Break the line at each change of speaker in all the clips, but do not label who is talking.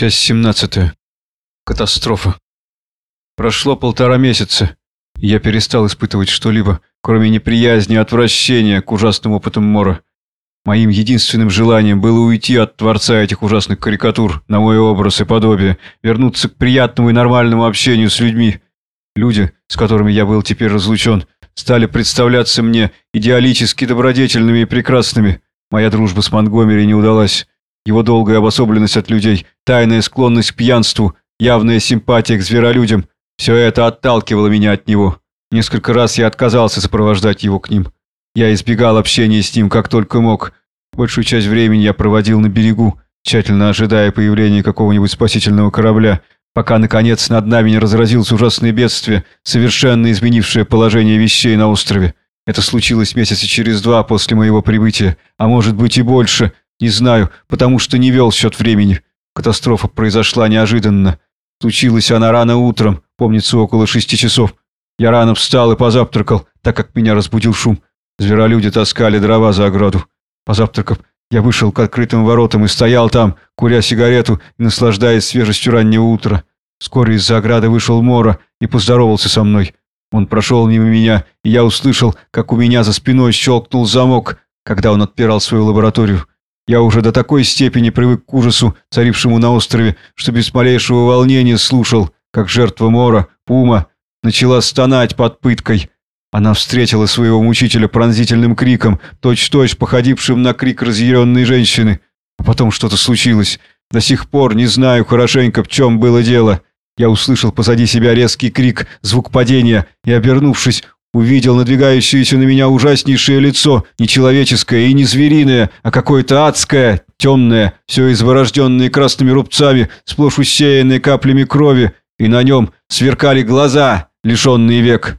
Часть 17. Катастрофа. Прошло полтора месяца, и я перестал испытывать что-либо, кроме неприязни и отвращения к ужасным опытам Мора. Моим единственным желанием было уйти от творца этих ужасных карикатур на мой образ и подобие, вернуться к приятному и нормальному общению с людьми. Люди, с которыми я был теперь разлучен, стали представляться мне идеалически добродетельными и прекрасными. Моя дружба с Монгомери не удалась. Его долгая обособленность от людей, тайная склонность к пьянству, явная симпатия к зверолюдям – все это отталкивало меня от него. Несколько раз я отказался сопровождать его к ним. Я избегал общения с ним как только мог. Большую часть времени я проводил на берегу, тщательно ожидая появления какого-нибудь спасительного корабля, пока, наконец, над нами не разразилось ужасное бедствие, совершенно изменившее положение вещей на острове. Это случилось месяца через два после моего прибытия, а может быть и больше, не знаю, потому что не вел счет времени. Катастрофа произошла неожиданно. Случилась она рано утром, помнится, около шести часов. Я рано встал и позавтракал, так как меня разбудил шум. Зверолюди таскали дрова за ограду. Позавтракав, я вышел к открытым воротам и стоял там, куря сигарету и наслаждаясь свежестью раннего утра. Вскоре из-за ограды вышел Мора и поздоровался со мной. Он прошел мимо меня, и я услышал, как у меня за спиной щелкнул замок, когда он отпирал свою лабораторию. Я уже до такой степени привык к ужасу, царившему на острове, что без малейшего волнения слушал, как жертва Мора, Пума, начала стонать под пыткой. Она встретила своего мучителя пронзительным криком, точь-точь походившим на крик разъяренной женщины. А потом что-то случилось. До сих пор не знаю хорошенько, в чем было дело. Я услышал позади себя резкий крик, звук падения, и, обернувшись, Увидел надвигающееся на меня ужаснейшее лицо, не человеческое и не звериное, а какое-то адское, темное, все изворожденное красными рубцами, сплошь усеянное каплями крови, и на нем сверкали глаза, лишенные век.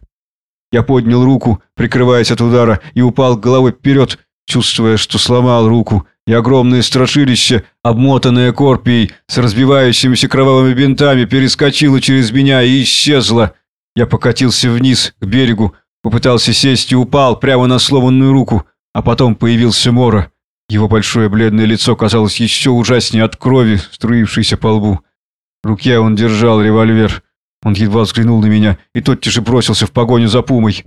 Я поднял руку, прикрываясь от удара, и упал головой вперед, чувствуя, что сломал руку, и огромное страшилище, обмотанное корпией, с разбивающимися кровавыми бинтами, перескочило через меня и исчезло. Я покатился вниз, к берегу, Попытался сесть и упал прямо на сломанную руку, а потом появился Мора. Его большое бледное лицо казалось еще ужаснее от крови, струившейся по лбу. В руке он держал револьвер. Он едва взглянул на меня и тотчас же бросился в погоню за пумой.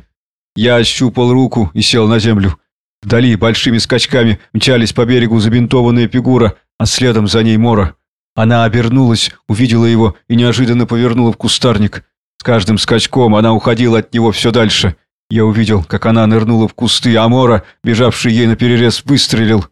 Я ощупал руку и сел на землю. Вдали большими скачками мчались по берегу забинтованная фигура, а следом за ней Мора. Она обернулась, увидела его и неожиданно повернула в кустарник. С каждым скачком она уходила от него все дальше. Я увидел, как она нырнула в кусты, а Мора, бежавший ей наперерез, выстрелил.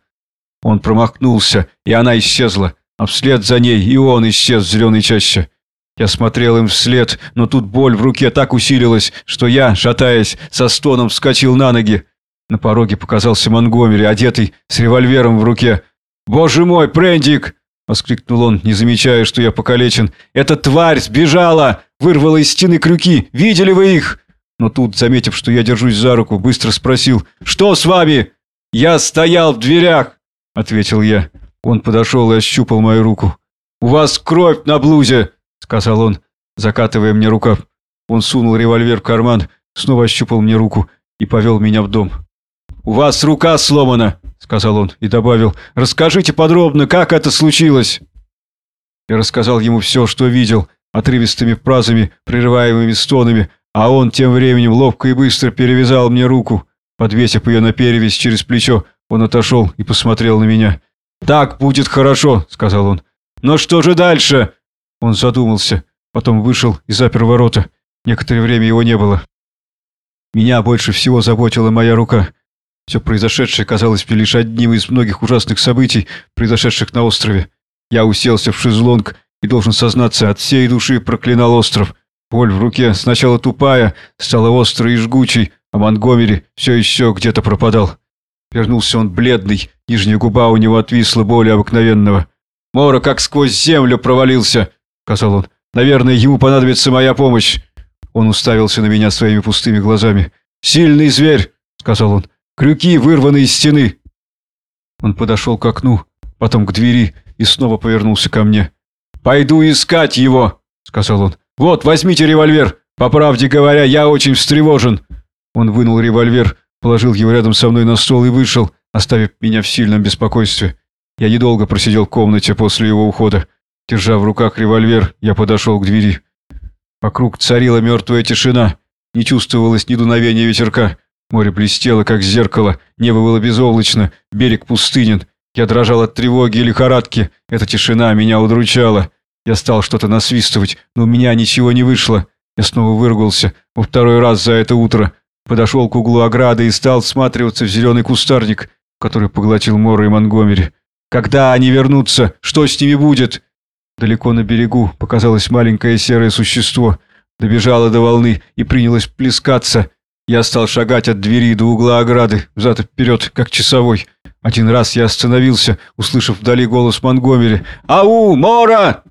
Он промахнулся, и она исчезла, а вслед за ней и он исчез в зеленой чаще. Я смотрел им вслед, но тут боль в руке так усилилась, что я, шатаясь, со стоном вскочил на ноги. На пороге показался Монгомери, одетый, с револьвером в руке. «Боже мой, Прендик!» — воскликнул он, не замечая, что я покалечен. «Эта тварь сбежала! Вырвала из стены крюки! Видели вы их?» Но тут, заметив, что я держусь за руку, быстро спросил «Что с вами?» «Я стоял в дверях», — ответил я. Он подошел и ощупал мою руку. «У вас кровь на блузе», — сказал он, закатывая мне рукав. Он сунул револьвер в карман, снова ощупал мне руку и повел меня в дом. «У вас рука сломана», — сказал он и добавил. «Расскажите подробно, как это случилось». Я рассказал ему все, что видел, отрывистыми фразами, прерываемыми стонами, а он тем временем ловко и быстро перевязал мне руку. Подвесив ее на перевязь через плечо, он отошел и посмотрел на меня. «Так будет хорошо», — сказал он. «Но что же дальше?» Он задумался, потом вышел и запер ворота. Некоторое время его не было. Меня больше всего заботила моя рука. Все произошедшее казалось мне лишь одним из многих ужасных событий, произошедших на острове. Я уселся в шезлонг и, должен сознаться, от всей души проклинал остров — Боль в руке сначала тупая, стала острой и жгучей, а Монгомери все еще где-то пропадал. Вернулся он бледный, нижняя губа у него отвисла более обыкновенного. «Мора как сквозь землю провалился», — сказал он. «Наверное, ему понадобится моя помощь». Он уставился на меня своими пустыми глазами. «Сильный зверь», — сказал он. «Крюки вырваны из стены». Он подошел к окну, потом к двери и снова повернулся ко мне. «Пойду искать его», — сказал он. «Вот, возьмите револьвер. По правде говоря, я очень встревожен». Он вынул револьвер, положил его рядом со мной на стол и вышел, оставив меня в сильном беспокойстве. Я недолго просидел в комнате после его ухода. Держа в руках револьвер, я подошел к двери. Вокруг царила мертвая тишина. Не чувствовалось ни дуновения ветерка. Море блестело, как зеркало, небо было безоблачно, берег пустынен. Я дрожал от тревоги и лихорадки. Эта тишина меня удручала. Я стал что-то насвистывать, но у меня ничего не вышло. Я снова выругался во второй раз за это утро. Подошел к углу ограды и стал всматриваться в зеленый кустарник, который поглотил Мора и Монгомери. Когда они вернутся? Что с ними будет? Далеко на берегу показалось маленькое серое существо. Добежало до волны и принялось плескаться. Я стал шагать от двери до угла ограды, взад и вперед, как часовой. Один раз я остановился, услышав вдали голос Монгомери. «Ау, Мора!»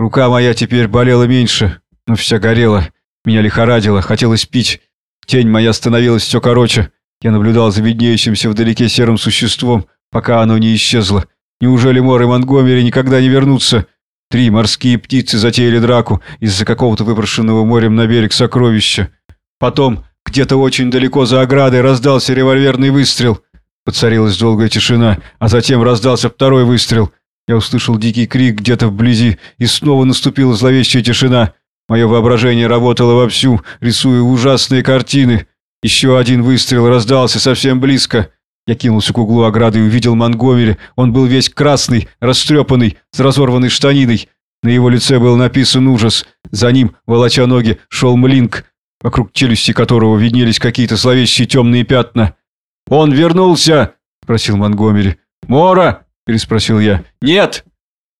Рука моя теперь болела меньше, но вся горела. Меня лихорадило, хотелось пить. Тень моя становилась все короче. Я наблюдал за виднеющимся вдалеке серым существом, пока оно не исчезло. Неужели Мор и Монгомери никогда не вернутся? Три морские птицы затеяли драку из-за какого-то выброшенного морем на берег сокровища. Потом, где-то очень далеко за оградой, раздался револьверный выстрел. Поцарилась долгая тишина, а затем раздался второй выстрел. Я услышал дикий крик где-то вблизи, и снова наступила зловещая тишина. Мое воображение работало вовсю, рисуя ужасные картины. Еще один выстрел раздался совсем близко. Я кинулся к углу ограды и увидел Монгомери. Он был весь красный, растрепанный, с разорванной штаниной. На его лице был написан ужас. За ним, волоча ноги, шел Млинк, вокруг челюсти которого виднелись какие-то зловещие темные пятна. «Он вернулся!» – спросил Монгомери. «Мора!» – переспросил я. «Нет!»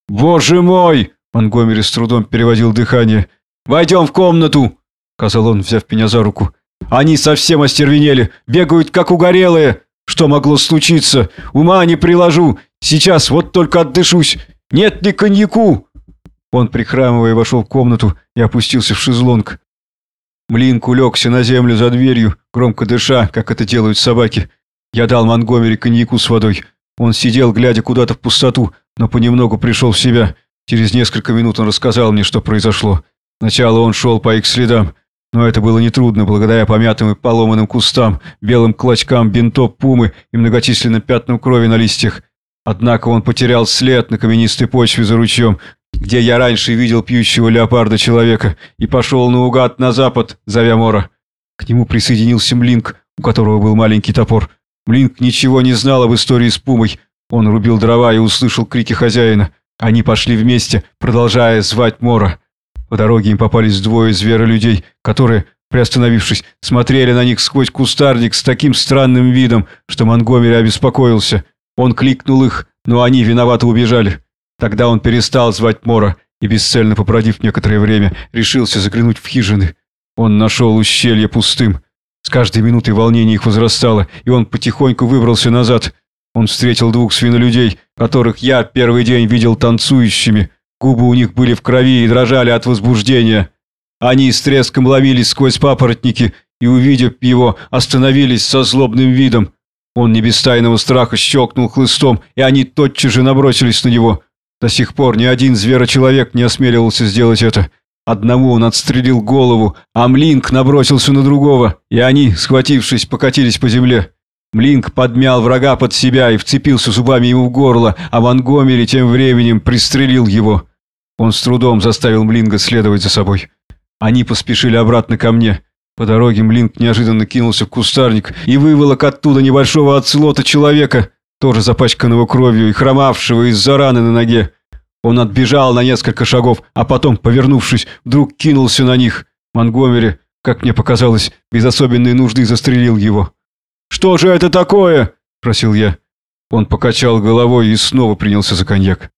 «Боже мой!» – Монгомери с трудом переводил дыхание. «Войдем в комнату!» – сказал он, взяв меня за руку. «Они совсем остервенели, бегают как угорелые!» Что могло случиться? Ума не приложу. Сейчас вот только отдышусь. Нет ли коньяку?» Он, прихрамывая, вошел в комнату и опустился в шезлонг. Млинк улегся на землю за дверью, громко дыша, как это делают собаки. Я дал Монгомери коньяку с водой. Он сидел, глядя куда-то в пустоту, но понемногу пришел в себя. Через несколько минут он рассказал мне, что произошло. Сначала он шел по их следам, но это было нетрудно благодаря помятым и поломанным кустам, белым клочкам бинтов пумы и многочисленным пятнам крови на листьях. Однако он потерял след на каменистой почве за ручьем, где я раньше видел пьющего леопарда человека, и пошел наугад на запад, зовя Мора. К нему присоединился Млинк, у которого был маленький топор. Млинк ничего не знал об истории с пумой. Он рубил дрова и услышал крики хозяина. Они пошли вместе, продолжая звать Мора. По дороге им попались двое зверолюдей, которые, приостановившись, смотрели на них сквозь кустарник с таким странным видом, что Монгомери обеспокоился. Он кликнул их, но они виновато убежали. Тогда он перестал звать Мора и, бесцельно попродив некоторое время, решился заглянуть в хижины. Он нашел ущелье пустым. С каждой минутой волнение их возрастало, и он потихоньку выбрался назад. Он встретил двух свинолюдей, которых я первый день видел танцующими – Губы у них были в крови и дрожали от возбуждения. Они с треском ловились сквозь папоротники и, увидев его, остановились со злобным видом. Он не без тайного страха щелкнул хлыстом, и они тотчас же набросились на него. До сих пор ни один зверочеловек не осмеливался сделать это. Одному он отстрелил голову, а Млинк набросился на другого, и они, схватившись, покатились по земле. Млинк подмял врага под себя и вцепился зубами ему в горло, а Монгомери тем временем пристрелил его. Он с трудом заставил Млинга следовать за собой. Они поспешили обратно ко мне. По дороге Млинг неожиданно кинулся в кустарник и выволок оттуда небольшого оцелота человека, тоже запачканного кровью и хромавшего из-за раны на ноге. Он отбежал на несколько шагов, а потом, повернувшись, вдруг кинулся на них. Монгомери, как мне показалось, без особенной нужды застрелил его. «Что же это такое?» – спросил я. Он покачал головой и снова принялся за коньяк.